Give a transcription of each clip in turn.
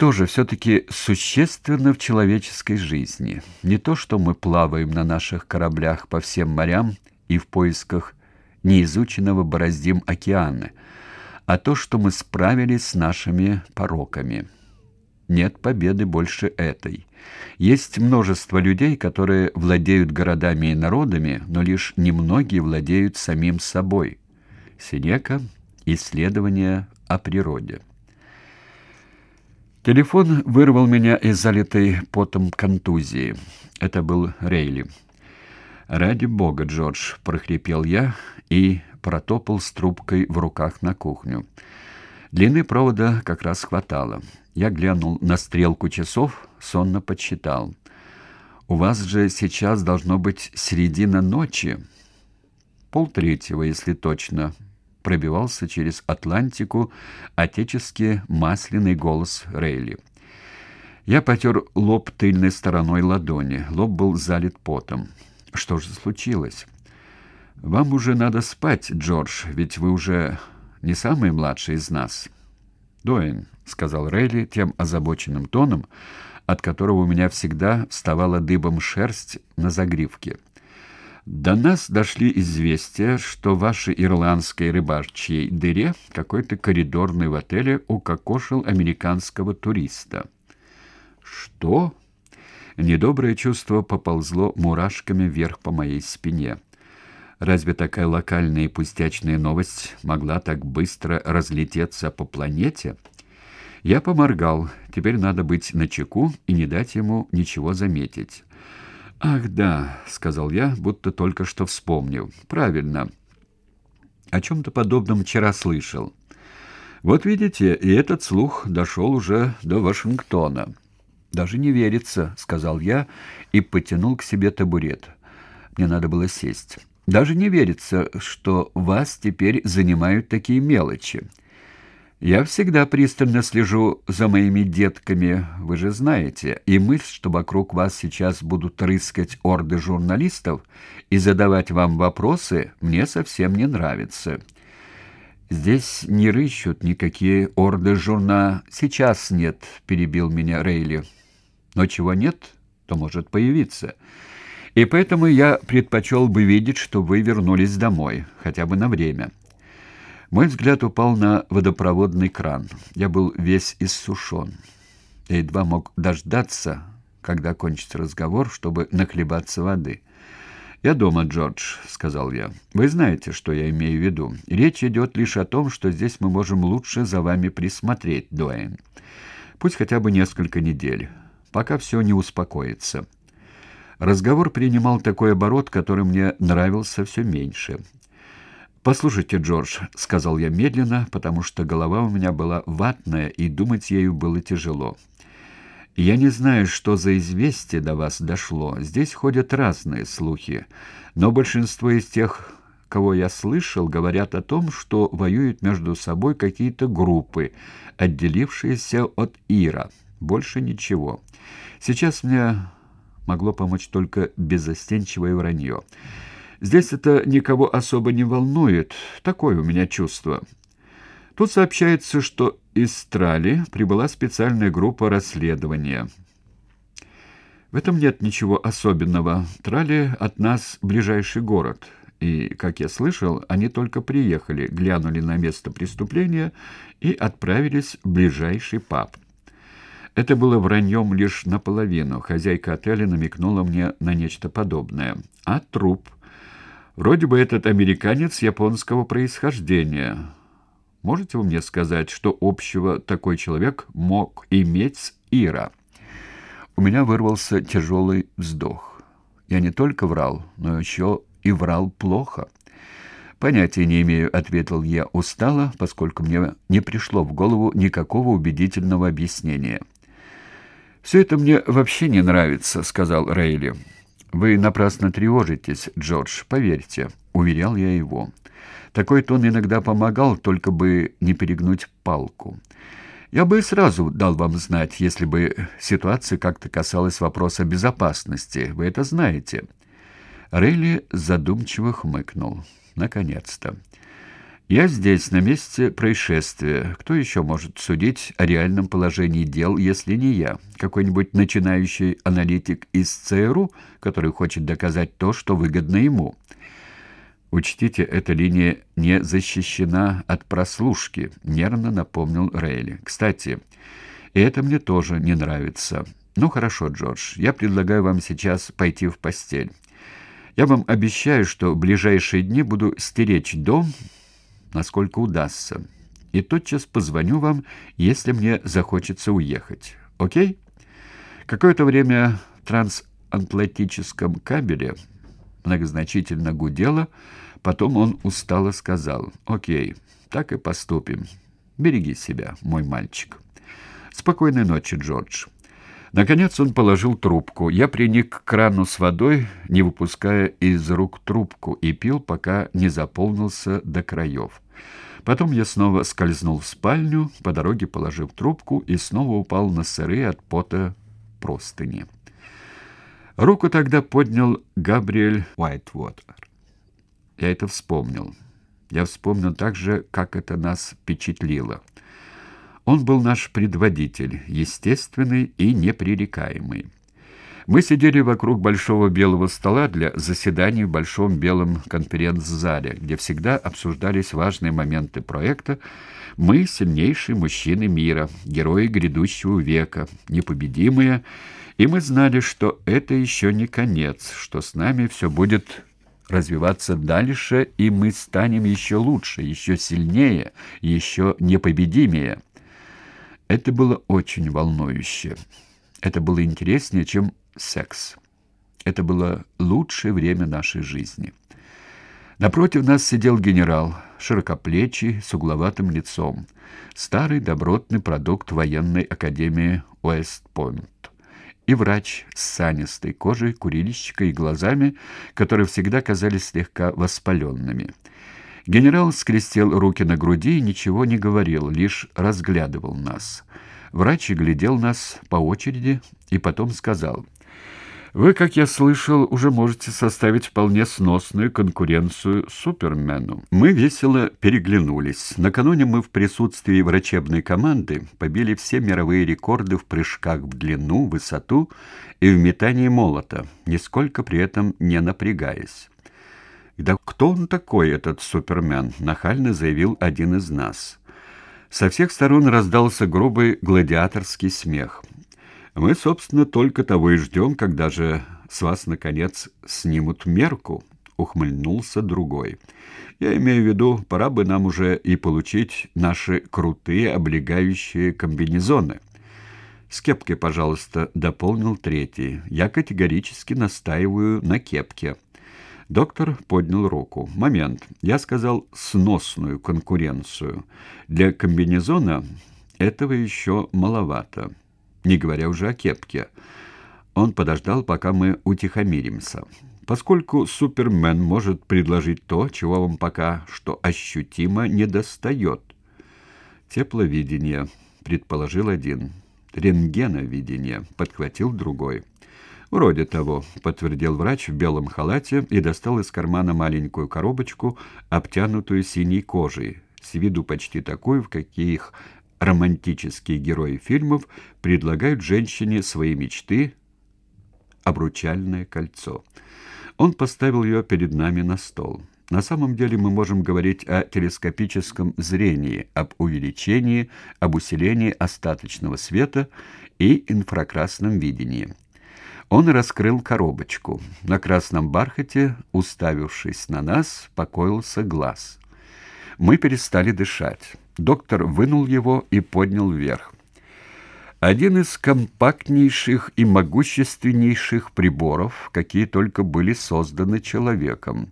что же все-таки существенно в человеческой жизни? Не то, что мы плаваем на наших кораблях по всем морям и в поисках неизученного бороздим океаны, а то, что мы справились с нашими пороками. Нет победы больше этой. Есть множество людей, которые владеют городами и народами, но лишь немногие владеют самим собой. Синека. Исследования о природе. Телефон вырвал меня из залитой потом контузии. Это был Рейли. «Ради бога, Джордж!» — прохрипел я и протопал с трубкой в руках на кухню. Длины провода как раз хватало. Я глянул на стрелку часов, сонно подсчитал. «У вас же сейчас должно быть середина ночи». «Полтретьего, если точно», пробивался через Атлантику отеческий масляный голос Рейли. Я потер лоб тыльной стороной ладони. Лоб был залит потом. Что же случилось? Вам уже надо спать, Джордж, ведь вы уже не самый младший из нас. Доин, сказал Рейли тем озабоченным тоном, от которого у меня всегда вставала дыбом шерсть на загривке. До нас дошли известия, что в вашей ирландской рыбачьей дыре какой-то коридорный в отеле укокошил американского туриста. Что? Недоброе чувство поползло мурашками вверх по моей спине. Разве такая локальная и пустячная новость могла так быстро разлететься по планете? Я поморгал. Теперь надо быть начеку и не дать ему ничего заметить. «Ах, да», — сказал я, будто только что вспомнил. «Правильно. О чем-то подобном вчера слышал. Вот видите, и этот слух дошел уже до Вашингтона». «Даже не верится», — сказал я и потянул к себе табурет. Мне надо было сесть. «Даже не верится, что вас теперь занимают такие мелочи. Я всегда пристально слежу за моими детками, вы же знаете, и мысль, что вокруг вас сейчас будут рыскать орды журналистов и задавать вам вопросы, мне совсем не нравится. Здесь не рыщут никакие орды журна. Сейчас нет, перебил меня Рейли. Но чего нет, то может появиться. И поэтому я предпочел бы видеть, что вы вернулись домой, хотя бы на время. Мой взгляд упал на водопроводный кран. Я был весь иссушен. Я едва мог дождаться, когда кончится разговор, чтобы нахлебаться воды. «Я дома, Джордж», — сказал я. «Вы знаете, что я имею в виду. Речь идет лишь о том, что здесь мы можем лучше за вами присмотреть, Дуэйн. Пусть хотя бы несколько недель, пока все не успокоится». Разговор принимал такой оборот, который мне нравился все меньше. «Послушайте, Джордж», — сказал я медленно, потому что голова у меня была ватная, и думать ею было тяжело. «Я не знаю, что за известие до вас дошло. Здесь ходят разные слухи, но большинство из тех, кого я слышал, говорят о том, что воюют между собой какие-то группы, отделившиеся от Ира. Больше ничего. Сейчас мне могло помочь только безостенчивое вранье». Здесь это никого особо не волнует. Такое у меня чувство. Тут сообщается, что из Страли прибыла специальная группа расследования. В этом нет ничего особенного. Трали от нас ближайший город. И, как я слышал, они только приехали, глянули на место преступления и отправились в ближайший паб. Это было враньем лишь наполовину. Хозяйка отеля намекнула мне на нечто подобное. А труп Вроде бы этот американец японского происхождения. Можете вы мне сказать, что общего такой человек мог иметь с Ира? У меня вырвался тяжелый вздох. Я не только врал, но еще и врал плохо. Понятия не имею, ответил я устало, поскольку мне не пришло в голову никакого убедительного объяснения. Все это мне вообще не нравится, сказал Рейли. Вы напрасно тревожитесь, Джордж, поверьте, уверял я его. Такой тон иногда помогал, только бы не перегнуть палку. Я бы сразу дал вам знать, если бы ситуация как-то касалась вопроса безопасности. Вы это знаете. Рейли задумчиво хмыкнул. Наконец-то. Я здесь, на месте происшествия. Кто еще может судить о реальном положении дел, если не я? Какой-нибудь начинающий аналитик из ЦРУ, который хочет доказать то, что выгодно ему? Учтите, эта линия не защищена от прослушки, нервно напомнил Рейли. Кстати, и это мне тоже не нравится. Ну хорошо, Джордж, я предлагаю вам сейчас пойти в постель. Я вам обещаю, что в ближайшие дни буду стеречь дом насколько удастся. И тотчас позвоню вам, если мне захочется уехать. Окей? Какое-то время в трансатлантическом кабеле многозначительно гудело, потом он устало сказал: "О'кей, так и поступим. Береги себя, мой мальчик. Спокойной ночи, Джордж". Наконец он положил трубку. Я приник к крану с водой, не выпуская из рук трубку, и пил, пока не заполнился до краев. Потом я снова скользнул в спальню, по дороге положив трубку, и снова упал на сырые от пота простыни. Руку тогда поднял Габриэль Уайтвотер. Я это вспомнил. Я вспомнил также, как это нас впечатлило. Он был наш предводитель, естественный и непререкаемый. Мы сидели вокруг большого белого стола для заседаний в большом белом конференц-зале, где всегда обсуждались важные моменты проекта. Мы сильнейшие мужчины мира, герои грядущего века, непобедимые, и мы знали, что это еще не конец, что с нами все будет развиваться дальше, и мы станем еще лучше, еще сильнее, еще непобедимее. Это было очень волнующе. Это было интереснее, чем секс. Это было лучшее время нашей жизни. Напротив нас сидел генерал, широкоплечий, с угловатым лицом, старый добротный продукт военной академии Уэст-Пойнт, и врач с санистой кожей, курильщикой и глазами, которые всегда казались слегка воспаленными. Генерал скрестил руки на груди и ничего не говорил, лишь разглядывал нас. Врач глядел нас по очереди и потом сказал: "Вы, как я слышал, уже можете составить вполне сносную конкуренцию Супермену". Мы весело переглянулись. Накануне мы в присутствии врачебной команды побили все мировые рекорды в прыжках в длину, высоту и в метании молота, нисколько при этом не напрягаясь. «Да кто он такой, этот Супермен?» — нахально заявил один из нас. Со всех сторон раздался грубый гладиаторский смех. «Мы, собственно, только того и ждем, когда же с вас, наконец, снимут мерку», — ухмыльнулся другой. «Я имею в виду, пора бы нам уже и получить наши крутые облегающие комбинезоны». «С кепкой, пожалуйста», — дополнил третий. «Я категорически настаиваю на кепке». Доктор поднял руку. Момент. Я сказал сносную конкуренцию. Для комбинезона этого еще маловато, не говоря уже о кепке. Он подождал, пока мы утихомиримся. Поскольку Супермен может предложить то, чего вам пока что ощутимо недостает. Тепловидение, предположил один. Рентгеновидение, подхватил другой. «Вроде того», — подтвердил врач в белом халате и достал из кармана маленькую коробочку, обтянутую синей кожей, с виду почти такой, в каких романтические герои фильмов предлагают женщине свои мечты — обручальное кольцо. Он поставил ее перед нами на стол. На самом деле мы можем говорить о телескопическом зрении, об увеличении, об усилении остаточного света и инфракрасном видении. Он раскрыл коробочку. На красном бархате, уставившись на нас, покоился глаз. Мы перестали дышать. Доктор вынул его и поднял вверх. Один из компактнейших и могущественнейших приборов, какие только были созданы человеком.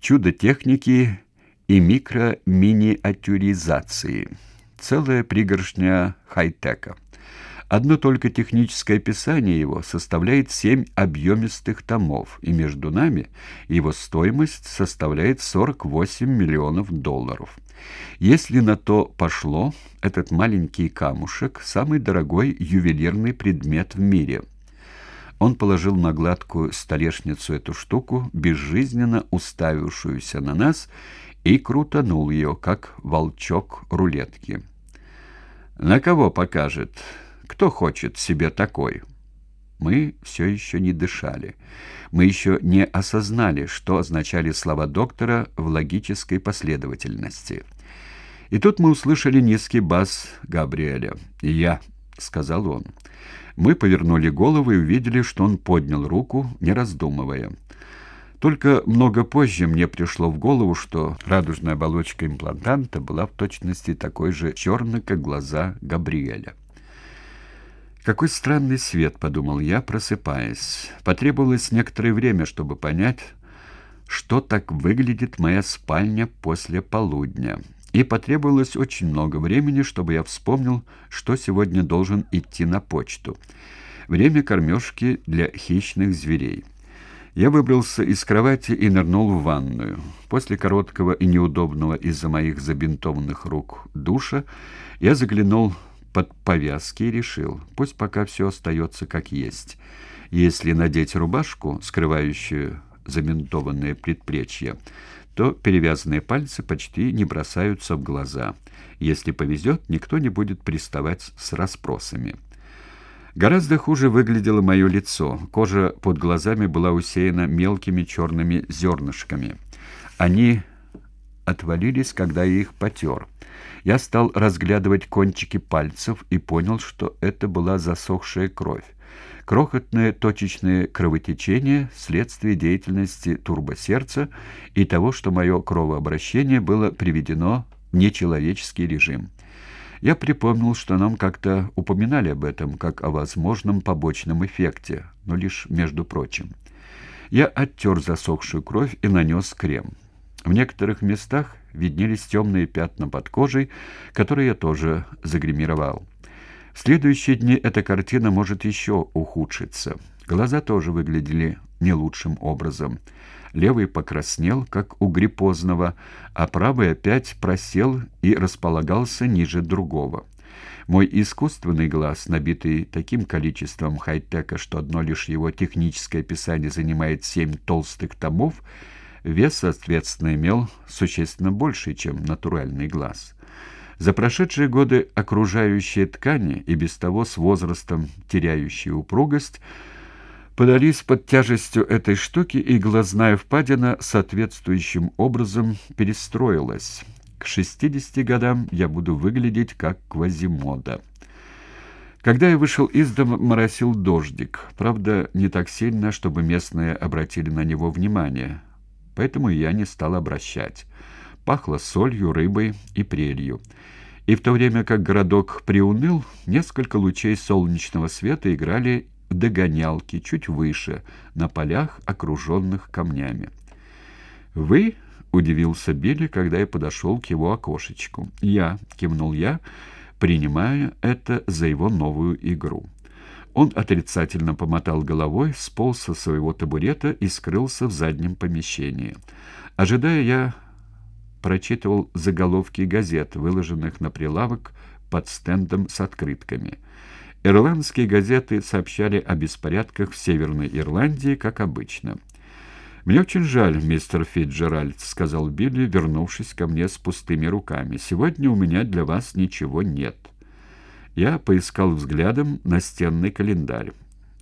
Чудо техники и микроминиатюризации. Целая пригоршня хай-тека. Одно только техническое описание его составляет семь объемистых томов, и между нами его стоимость составляет 48 миллионов долларов. Если на то пошло, этот маленький камушек самый дорогой ювелирный предмет в мире. Он положил на гладкую столешницу эту штуку, безжизненно уставившуюся на нас, и крутанул ее, как волчок рулетки. «На кого покажет? Кто хочет себе такой?» Мы все еще не дышали. Мы еще не осознали, что означали слова доктора в логической последовательности. И тут мы услышали низкий бас Габриэля. «Я», — сказал он. Мы повернули головы и увидели, что он поднял руку, не раздумывая. Только много позже мне пришло в голову, что радужная оболочка имплантанта была в точности такой же черной, как глаза Габриэля. Какой странный свет, подумал я, просыпаясь. Потребовалось некоторое время, чтобы понять, что так выглядит моя спальня после полудня. И потребовалось очень много времени, чтобы я вспомнил, что сегодня должен идти на почту. Время кормежки для хищных зверей. Я выбрался из кровати и нырнул в ванную. После короткого и неудобного из-за моих забинтованных рук душа я заглянул под повязки и решил, пусть пока все остается как есть. Если надеть рубашку, скрывающую заментованные предплечья, то перевязанные пальцы почти не бросаются в глаза. Если повезет, никто не будет приставать с расспросами. Гораздо хуже выглядело мое лицо. Кожа под глазами была усеяна мелкими черными зернышками. Они отвалились, когда я их потер. Я стал разглядывать кончики пальцев и понял, что это была засохшая кровь. Крохотное точечное кровотечение вследствие деятельности турбосердца и того, что мое кровообращение было приведено в нечеловеческий режим. Я припомнил, что нам как-то упоминали об этом, как о возможном побочном эффекте, но лишь между прочим. Я оттер засохшую кровь и нанес крем. В некоторых местах виднелись темные пятна под кожей, которые я тоже загримировал. В следующие дни эта картина может еще ухудшиться. Глаза тоже выглядели не лучшим образом. Левый покраснел, как у гриппозного, а правый опять просел и располагался ниже другого. Мой искусственный глаз, набитый таким количеством хай-тека, что одно лишь его техническое описание занимает семь толстых томов, Вес, соответственно, имел существенно больше, чем натуральный глаз. За прошедшие годы окружающие ткани, и без того с возрастом теряющие упругость, подались под тяжестью этой штуки, и глазная впадина соответствующим образом перестроилась. К 60 годам я буду выглядеть как Квазимода. Когда я вышел из дома, моросил дождик. Правда, не так сильно, чтобы местные обратили на него внимание поэтому я не стал обращать. Пахло солью, рыбой и прелью. И в то время как городок приуныл, несколько лучей солнечного света играли в догонялки чуть выше, на полях, окруженных камнями. «Вы?» — удивился Билли, когда я подошел к его окошечку. «Я», — кивнул я, принимая это за его новую игру. Он отрицательно помотал головой, сполз со своего табурета и скрылся в заднем помещении. Ожидая, я прочитывал заголовки газет, выложенных на прилавок под стендом с открытками. Ирландские газеты сообщали о беспорядках в Северной Ирландии, как обычно. «Мне очень жаль, мистер Фитджеральд», — сказал Билли, вернувшись ко мне с пустыми руками. «Сегодня у меня для вас ничего нет». Я поискал взглядом настенный календарь.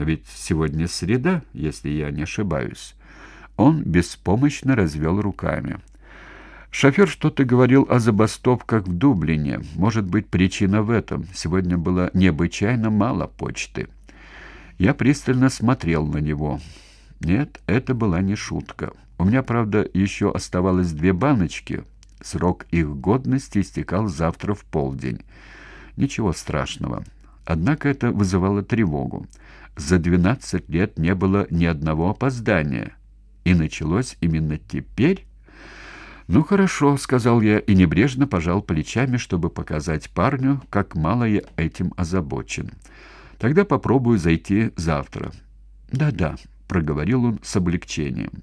Ведь сегодня среда, если я не ошибаюсь. Он беспомощно развел руками. Шофер что-то говорил о забастовках в Дублине. Может быть, причина в этом. Сегодня было необычайно мало почты. Я пристально смотрел на него. Нет, это была не шутка. У меня, правда, еще оставалось две баночки. Срок их годности истекал завтра в полдень. Ничего страшного. Однако это вызывало тревогу. За 12 лет не было ни одного опоздания. И началось именно теперь... «Ну хорошо», — сказал я и небрежно пожал плечами, чтобы показать парню, как мало я этим озабочен. «Тогда попробую зайти завтра». «Да-да», — проговорил он с облегчением.